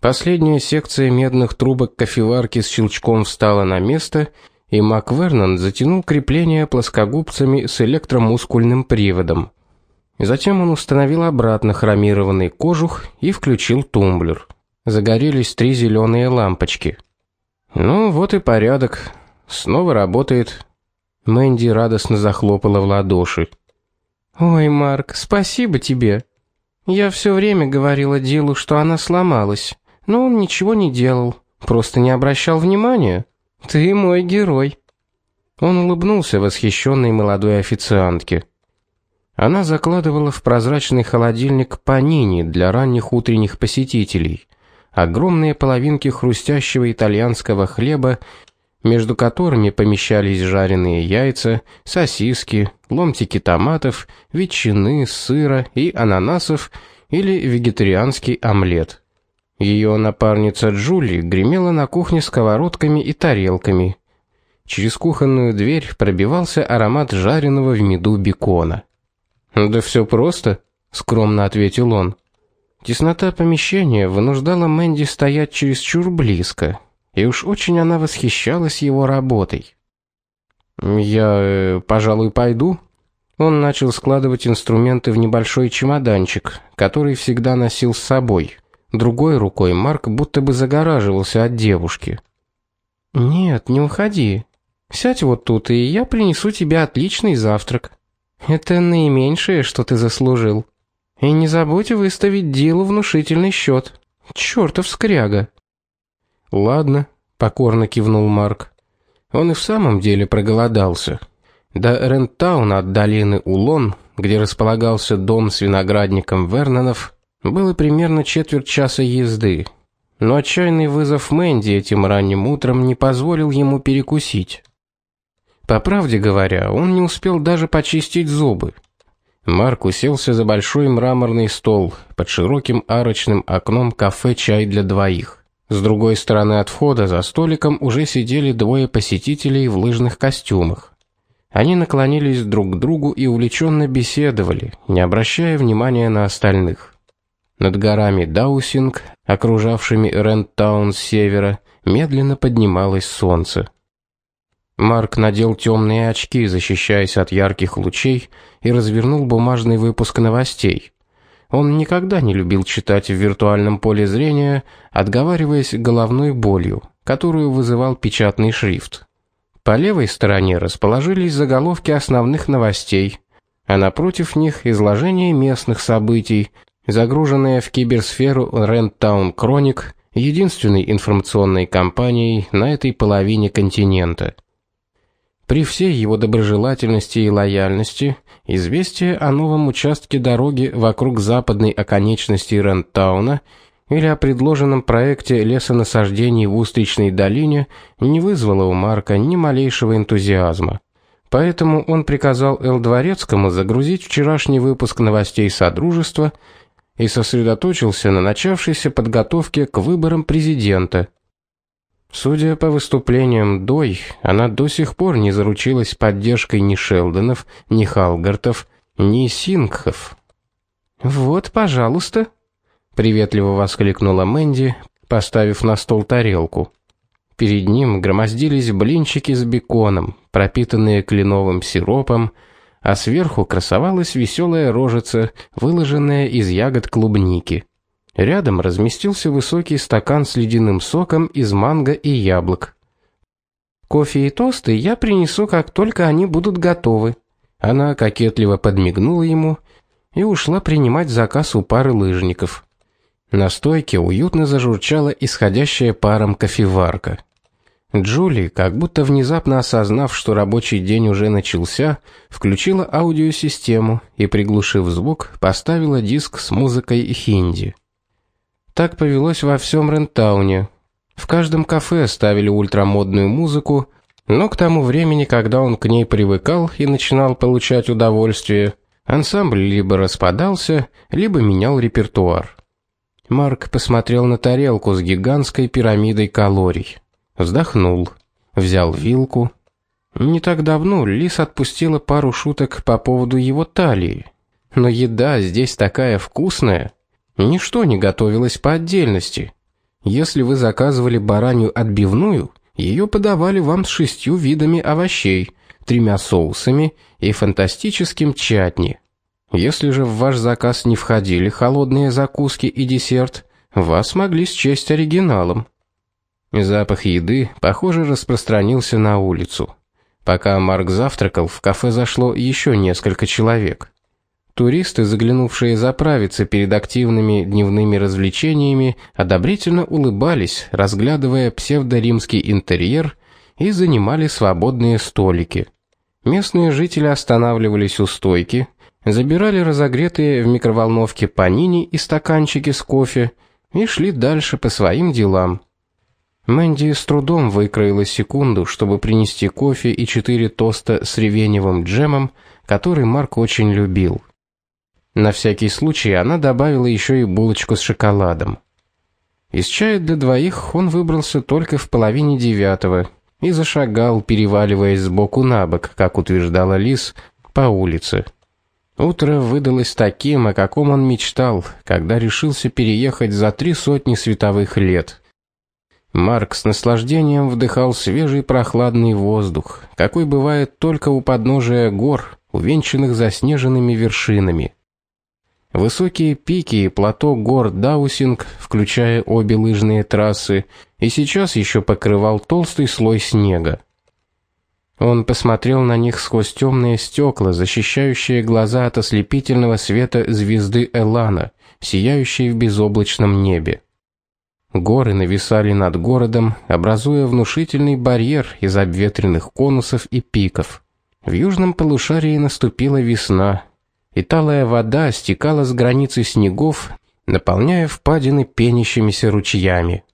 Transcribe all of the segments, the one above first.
Последняя секция медных трубок кофеварки с щелчком встала на место, и Маквернон затянул крепление плоскогубцами с электромускульным приводом. Затем он установил обратно хромированный кожух и включил тумблер. Загорелись три зеленые лампочки. Ну вот и порядок. Снова работает. Мэнди радостно захлопала в ладоши. Ой, Марк, спасибо тебе. Я все время говорила Дилу, что она сломалась, но он ничего не делал, просто не обращал внимания. Ты мой герой. Он улыбнулся восхищенной молодой официантке. Она закладывала в прозрачный холодильник панини для ранних утренних посетителей. Огромные половинки хрустящего итальянского хлеба между которыми помещались жареные яйца, сосиски, ломтики томатов, ветчины, сыра и ананасов или вегетарианский омлет. Ее напарница Джули гремела на кухне сковородками и тарелками. Через кухонную дверь пробивался аромат жареного в меду бекона. "Да все просто", скромно ответил он. Теснота помещения вынуждала Мэнди стоять чересчур близко и уж очень она восхищалась его работой. Я, э, пожалуй, пойду. Он начал складывать инструменты в небольшой чемоданчик, который всегда носил с собой. Другой рукой Марк будто бы загораживался от девушки. Нет, не уходи. Сядь вот тут, и я принесу тебе отличный завтрак. Это наименьшее, что ты заслужил. И не забудь выставить делу внушительный счет. Чёртов скряга. Ладно, покорно кивнул Марк. Он и в самом деле проголодался. До Рентауна от долины Улон, где располагался дом с виноградником Вернонов, было примерно четверть часа езды. Но отчаянный вызов Мэнди этим ранним утром не позволил ему перекусить. По правде говоря, он не успел даже почистить зубы. Марк уселся за большой мраморный стол под широким арочным окном кафе Чай для двоих. С другой стороны от входа за столиком уже сидели двое посетителей в лыжных костюмах. Они наклонились друг к другу и увлеченно беседовали, не обращая внимания на остальных. Над горами Даусинг, окружавшими Ренттаун с севера, медленно поднималось солнце. Марк надел темные очки, защищаясь от ярких лучей, и развернул бумажный выпуск новостей. Он никогда не любил читать в виртуальном поле зрения, отговариваясь головной болью, которую вызывал печатный шрифт. По левой стороне расположились заголовки основных новостей, а напротив них изложение местных событий, загруженное в киберсферу Renttown Chronic, единственной информационной компанией на этой половине континента. При всей его доброжелательности и лояльности известие о новом участке дороги вокруг западной оконечности Рентауна или о предложенном проекте лесонасаждений в Устричной долине не вызвало у Марка ни малейшего энтузиазма. Поэтому он приказал Эл Дворецкому загрузить вчерашний выпуск новостей Содружества и сосредоточился на начавшейся подготовке к выборам президента – Судя по выступлениям Дой, она до сих пор не заручилась поддержкой ни Шелдонов, ни Халгартов, ни Сингхов. "Вот, пожалуйста", приветливо воскликнула Мэнди, поставив на стол тарелку. Перед ним громоздились блинчики с беконом, пропитанные кленовым сиропом, а сверху красовалась веселая рожица, выложенная из ягод клубники. Рядом разместился высокий стакан с ледяным соком из манго и яблок. Кофе и тосты я принесу, как только они будут готовы. Она кокетливо подмигнула ему и ушла принимать заказ у пары лыжников. На стойке уютно зажурчала исходящая паром кофеварка. Джули, как будто внезапно осознав, что рабочий день уже начался, включила аудиосистему и приглушив звук, поставила диск с музыкой хинди. Так повелось во всем Рентауне. В каждом кафе ставили ультрамодную музыку, но к тому времени, когда он к ней привыкал и начинал получать удовольствие, ансамбль либо распадался, либо менял репертуар. Марк посмотрел на тарелку с гигантской пирамидой калорий. Вздохнул, взял вилку. Не так давно Лис отпустила пару шуток по поводу его талии. Но еда здесь такая вкусная. Ничто не готовилось по отдельности. Если вы заказывали баранью отбивную, ее подавали вам с шестью видами овощей, тремя соусами и фантастическим чатни. Если же в ваш заказ не входили холодные закуски и десерт, вас могли счесть оригиналом. Запах еды, похоже, распространился на улицу. Пока Марк завтракал, в кафе зашло еще несколько человек. Туристы, заглянувшие заправиться перед активными дневными развлечениями, одобрительно улыбались, разглядывая псевдоримский интерьер и занимали свободные столики. Местные жители останавливались у стойки, забирали разогретые в микроволновке панини и стаканчики с кофе и шли дальше по своим делам. Мэнди с трудом выкроила секунду, чтобы принести кофе и четыре тоста с ревеневым джемом, который Марк очень любил. На всякий случай она добавила еще и булочку с шоколадом. Из чая для двоих он выбрался только в половине девятого и зашагал, переваливаясь с боку на бок, как утверждала Лис, по улице. Утро выдалось таким, о каком он мечтал, когда решился переехать за три сотни световых лет. Марк с наслаждением вдыхал свежий прохладный воздух, какой бывает только у подножия гор, увенчанных заснеженными вершинами. Высокие пики и плато гор Даусинг, включая обе лыжные трассы, и сейчас еще покрывал толстый слой снега. Он посмотрел на них сквозь темные стекла, защищающие глаза от ослепительного света звезды Элана, сияющей в безоблачном небе. Горы нависали над городом, образуя внушительный барьер из обветренных конусов и пиков. В южном полушарии наступила весна, и талая вода стекала с границы снегов, наполняя впадины пенящимися ручьями.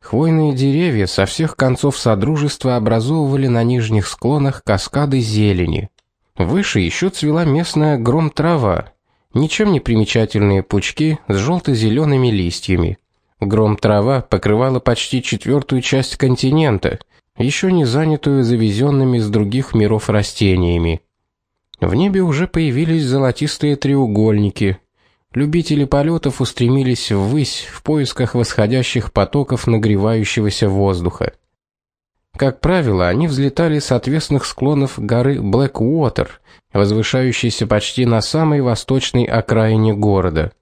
Хвойные деревья со всех концов содружества образовывали на нижних склонах каскады зелени. Выше еще цвела местная гром-трава, ничем не примечательные пучки с желто зелеными листьями. Гром-трава покрывала почти четвертую часть континента, еще не занятую завезенными с других миров растениями. В небе уже появились золотистые треугольники. Любители полетов устремились ввысь в поисках восходящих потоков нагревающегося воздуха. Как правило, они взлетали с отвесных склонов горы Блэквотер, возвышающейся почти на самой восточной окраине города.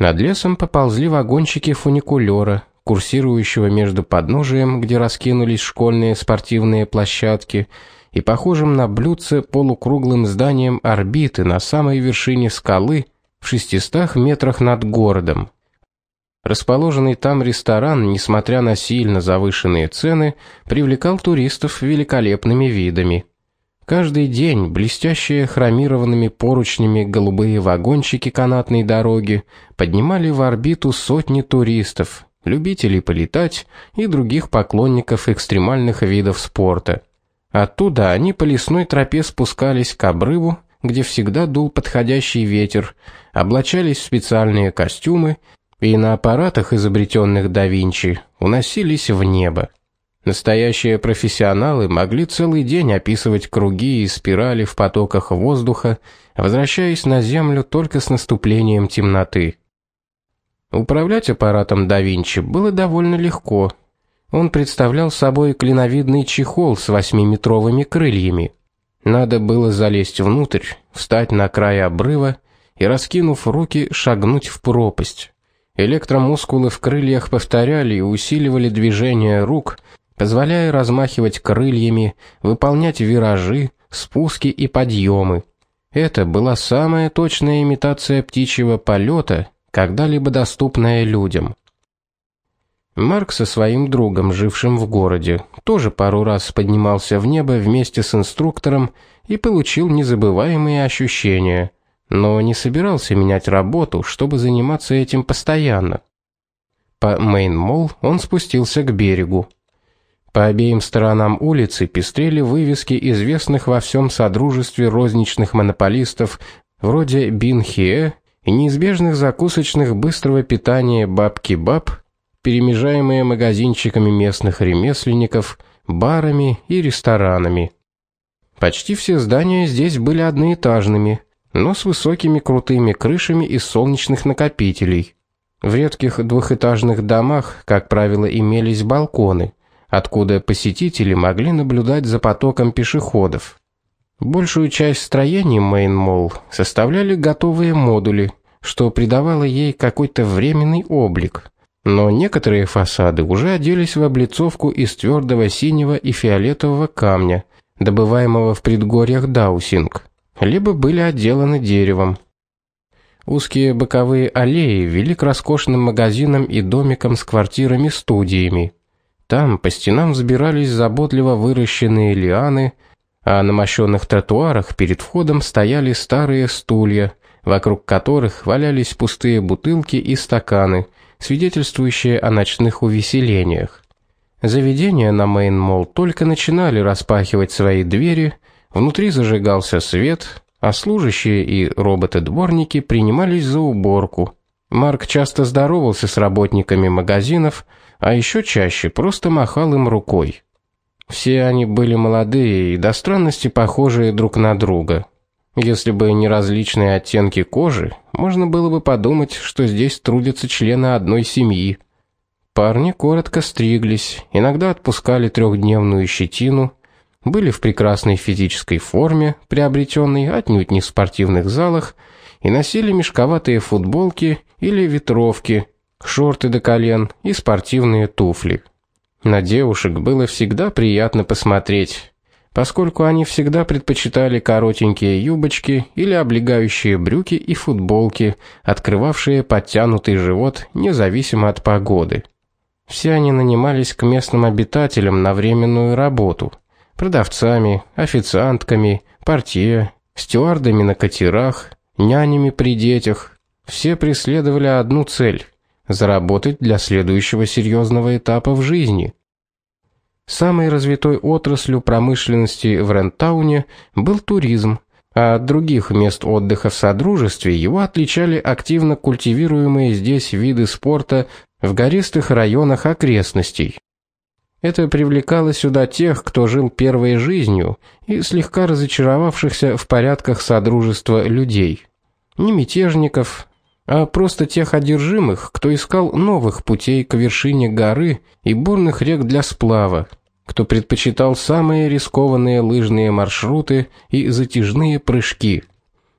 Над лесом поползли вагончики фуникулера, курсирующего между подножием, где раскинулись школьные спортивные площадки, и похожим на блюдце полукруглым зданием орбиты на самой вершине скалы в 600 метрах над городом. Расположенный там ресторан, несмотря на сильно завышенные цены, привлекал туристов великолепными видами. Каждый день блестящие хромированными поручнями голубые вагончики канатной дороги поднимали в орбиту сотни туристов, любителей полетать и других поклонников экстремальных видов спорта. Оттуда они по лесной тропе спускались к обрыву, где всегда дул подходящий ветер, облачались в специальные костюмы и на аппаратах, изобретенных да Винчи, уносились в небо. Настоящие профессионалы могли целый день описывать круги и спирали в потоках воздуха, возвращаясь на землю только с наступлением темноты. Управлять аппаратом да Винчи было довольно легко. Он представлял собой клиновидный чехол с восьмиметровыми крыльями. Надо было залезть внутрь, встать на край обрыва и раскинув руки, шагнуть в пропасть. Электромускулы в крыльях повторяли и усиливали движение рук, позволяя размахивать крыльями, выполнять виражи, спуски и подъемы. Это была самая точная имитация птичьего полета, когда-либо доступная людям. Марк со своим другом, жившим в городе, тоже пару раз поднимался в небо вместе с инструктором и получил незабываемые ощущения, но не собирался менять работу, чтобы заниматься этим постоянно. По Мейн-Молл он спустился к берегу. По обеим сторонам улицы пестрели вывески известных во всем содружестве розничных монополистов вроде Бинхе и неизбежных закусочных быстрого питания Бабки Баб перемежаемые магазинчиками местных ремесленников, барами и ресторанами. Почти все здания здесь были одноэтажными, но с высокими крутыми крышами из солнечных накопителей. В редких двухэтажных домах, как правило, имелись балконы, откуда посетители могли наблюдать за потоком пешеходов. Большую часть строений Main Mall составляли готовые модули, что придавало ей какой-то временный облик. Но некоторые фасады уже оделись в облицовку из твердого синего и фиолетового камня, добываемого в предгорьях Даусинг, либо были отделаны деревом. Узкие боковые аллеи вели к роскошным магазинам и домикам с квартирами-студиями. Там по стенам взбирались заботливо выращенные лианы, а на мощенных тротуарах перед входом стояли старые стулья, вокруг которых валялись пустые бутылки и стаканы, свидетельствующие о ночных увеселениях. Заведения на Мейн-молл только начинали распахивать свои двери, внутри зажигался свет, а служащие и роботы-дворники принимались за уборку. Марк часто здоровался с работниками магазинов, а еще чаще просто махал им рукой. Все они были молодые и до странности похожие друг на друга. Если бы не различные оттенки кожи, можно было бы подумать, что здесь трудятся члены одной семьи. Парни коротко стриглись, иногда отпускали трехдневную щетину, были в прекрасной физической форме, приобретенной отнюдь не в спортивных залах, и носили мешковатые футболки или ветровки, шорты до колен и спортивные туфли. На девушек было всегда приятно посмотреть, поскольку они всегда предпочитали коротенькие юбочки или облегающие брюки и футболки, открывавшие подтянутый живот независимо от погоды. Все они нанимались к местным обитателям на временную работу: продавцами, официантками, портье, стюардами на катерах, нянями при детях. Все преследовали одну цель заработать для следующего серьезного этапа в жизни. Самой развитой отраслью промышленности в Рентауне был туризм, а от других мест отдыха в содружестве его отличали активно культивируемые здесь виды спорта в гористых районах окрестностей. Это привлекало сюда тех, кто жил первой жизнью и слегка разочаровавшихся в порядках содружества людей. Не мятежников, а просто тех одержимых, кто искал новых путей к вершине горы и бурных рек для сплава, кто предпочитал самые рискованные лыжные маршруты и затяжные прыжки.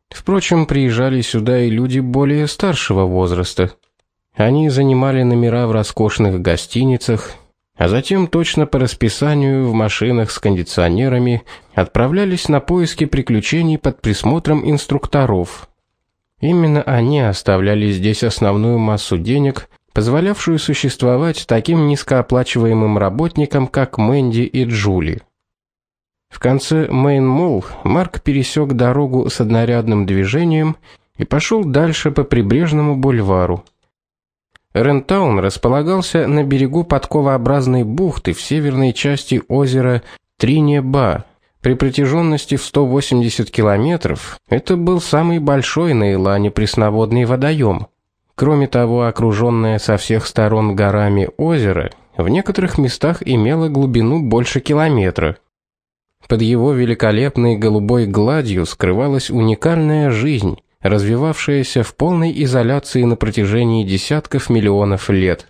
Впрочем, приезжали сюда и люди более старшего возраста. Они занимали номера в роскошных гостиницах, а затем точно по расписанию в машинах с кондиционерами отправлялись на поиски приключений под присмотром инструкторов. Именно они оставляли здесь основную массу денег, позволявшую существовать таким низкооплачиваемым работникам, как Мэнди и Джули. В конце Мейн-Молл Марк пересек дорогу с однорядным движением и пошел дальше по прибрежному бульвару. Рентаун располагался на берегу подковообразной бухты в северной части озера Тринеба, при протяженности в 180 километров это был самый большой на Илане пресноводный водоем. Кроме того, окруженное со всех сторон горами озеро в некоторых местах имело глубину больше километра. Под его великолепной голубой гладью скрывалась уникальная жизнь, развивавшаяся в полной изоляции на протяжении десятков миллионов лет.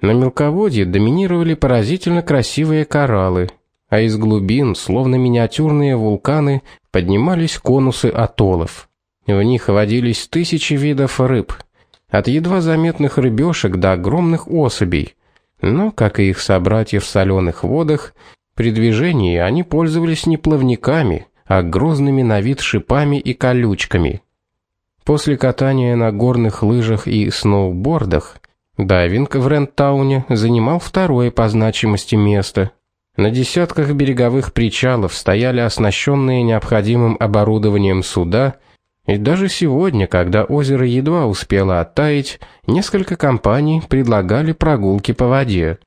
На мелководье доминировали поразительно красивые кораллы, а из глубин, словно миниатюрные вулканы, поднимались конусы атоллов. В них водились тысячи видов рыб, от едва заметных рыбешек до огромных особей. Но, как и их собратья в соленых водах, при движении они пользовались не плавниками, а грозными на вид шипами и колючками. После катания на горных лыжах и сноубордах дайвинг в Рентауне занимал второе по значимости место – на десятках береговых причалов стояли оснащенные необходимым оборудованием суда, и даже сегодня, когда озеро едва успело оттаять, несколько компаний предлагали прогулки по воде.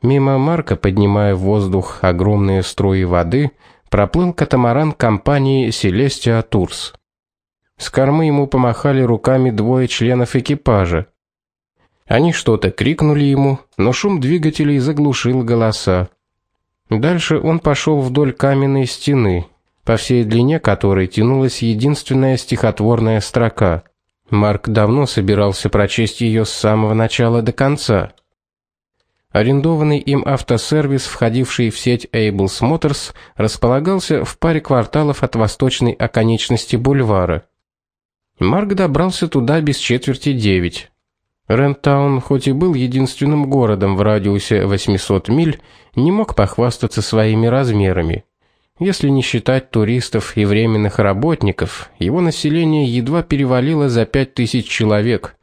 Мимо Марка, поднимая в воздух огромные струи воды, проплыл катамаран компании Celestia Tours. С кормы ему помахали руками двое членов экипажа. Они что-то крикнули ему, но шум двигателей заглушил голоса. Дальше он пошел вдоль каменной стены, по всей длине которой тянулась единственная стихотворная строка: Марк давно собирался прочесть ее с самого начала до конца. Арендованный им автосервис, входивший в сеть Ables Motors, располагался в паре кварталов от восточной оконечности бульвара. Марк добрался туда без четверти девять. Рентаун, хоть и был единственным городом в радиусе 800 миль, не мог похвастаться своими размерами. Если не считать туристов и временных работников, его население едва перевалило за 5000 человек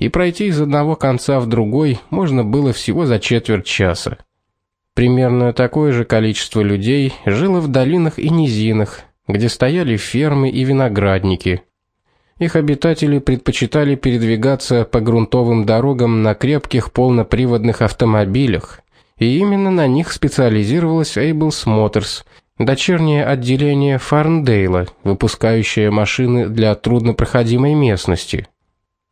и пройти из одного конца в другой можно было всего за четверть часа. Примерно такое же количество людей жило в долинах и низинах, где стояли фермы и виноградники. Их обитатели предпочитали передвигаться по грунтовым дорогам на крепких полноприводных автомобилях, и именно на них специализировалась Ables Motors, дочернее отделение Фарндейла, выпускающее машины для труднопроходимой местности.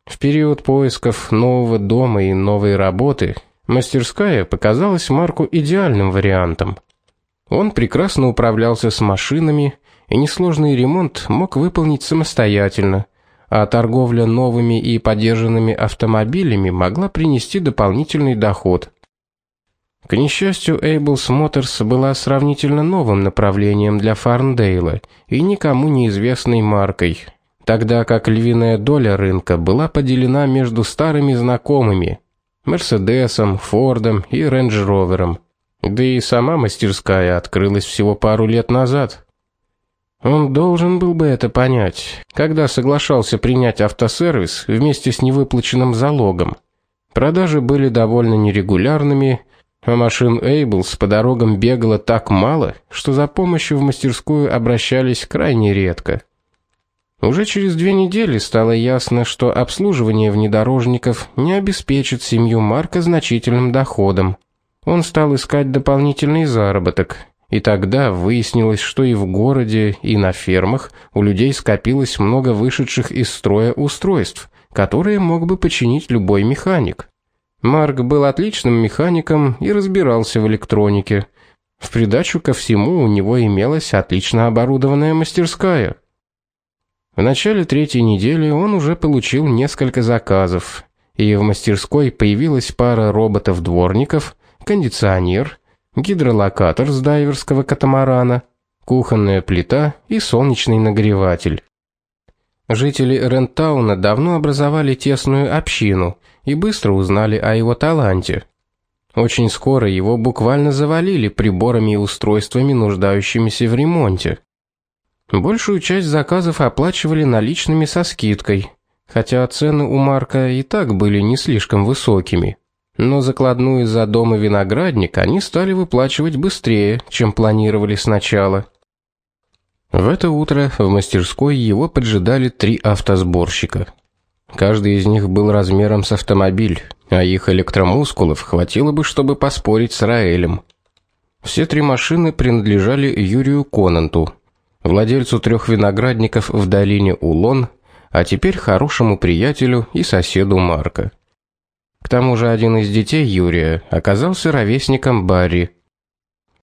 В период поисков нового дома и новой работы мастерская показалась Марку идеальным вариантом. Он прекрасно управлялся с машинами, и несложный ремонт мог выполнить самостоятельно, а торговля новыми и подержанными автомобилями могла принести дополнительный доход. К несчастью, Ables Motors была сравнительно новым направлением для Фарндейла и никому неизвестной маркой – тогда как львиная доля рынка была поделена между старыми знакомыми: Мерседесом, Фордом и Рейндж-Ровером. Да и сама мастерская открылась всего пару лет назад. Он должен был бы это понять, когда соглашался принять автосервис вместе с невыплаченным залогом. Продажи были довольно нерегулярными, а машин Эйблс по дорогам бегало так мало, что за помощью в мастерскую обращались крайне редко. Уже через две недели стало ясно, что обслуживание внедорожников не обеспечит семью Марка значительным доходом. Он стал искать дополнительный заработок, и тогда выяснилось, что и в городе, и на фермах у людей скопилось много вышедших из строя устройств, которые мог бы починить любой механик. Марк был отличным механиком и разбирался в электронике. В придачу ко всему у него имелась отлично оборудованная мастерская – в начале третьей недели он уже получил несколько заказов, и в мастерской появилась пара роботов-дворников, кондиционер, гидролокатор с дайверского катамарана, кухонная плита и солнечный нагреватель. Жители Рентауна давно образовали тесную общину и быстро узнали о его таланте. Очень скоро его буквально завалили приборами и устройствами, нуждающимися в ремонте. Большую часть заказов оплачивали наличными со скидкой, хотя цены у Марка и так были не слишком высокими. Но закладную за дом и виноградник они стали выплачивать быстрее, чем планировали сначала. В это утро в мастерской его поджидали три автосборщика. Каждый из них был размером с автомобиль, а их электромускулов хватило бы, чтобы поспорить с Раэлем. Все три машины принадлежали Юрию Конанту, владельцу трех виноградников в долине Улон, а теперь хорошему приятелю и соседу Марка. К тому же один из детей Юрия оказался ровесником Барри.